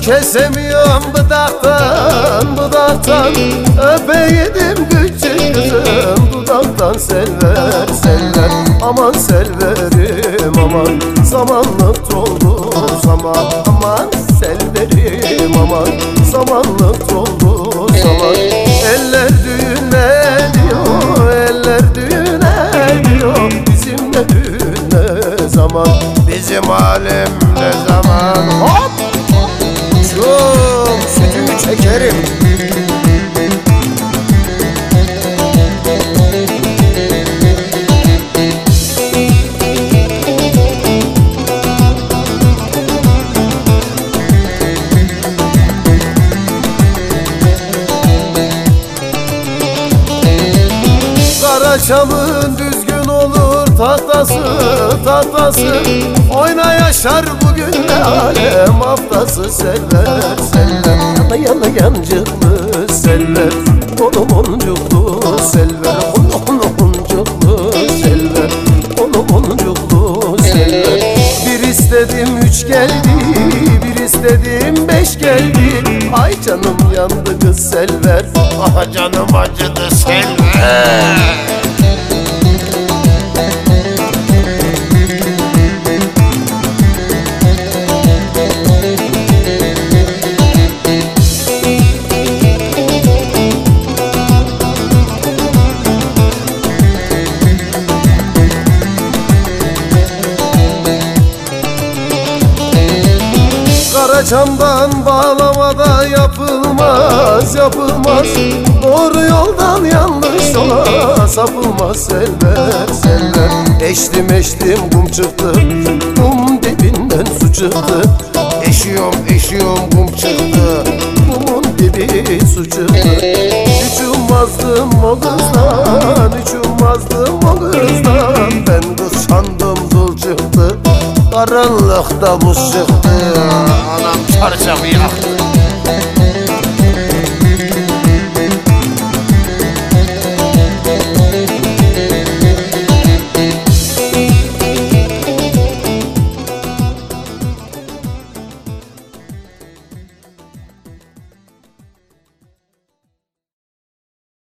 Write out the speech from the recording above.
Kesemiyorum budaktan budaktan Öpeydim küçük kızım Dudaktan selver selver Aman selverim aman. Zamanlık doldu zaman. Aman selverim aman. Zamanlık doldu zaman. Eller düğüne diyor Eller düğüne diyor Bizim de düğün ne zaman. Bizim halim ne zaman. Hop çekerim Karaçamın tahtası tahtası. Oyna yaşar bugün de alem haftası. Seller seller. Yana yana yancıklı seller. Onu boncuklu seller. Onu boncuklu seller. Onu boncuklu seller. Bir istedim üç geldi. Bir istedim beş geldi. Ay canım yandı kız selver Ah canım acıdı selver Karaçamdan bağlamada yapılmaz yapılmaz. Doğru yoldan yanlış yola sapılmaz Selver selver Eştim eştim kum çıktı Kum dibinden su çıktı. Eşiyorum eşiyorum kum çıktı Kumun dibi su çıktı. Hiç ummazdım o kızdan Karanlıkta buz çıktı Anam çarşafı yaktı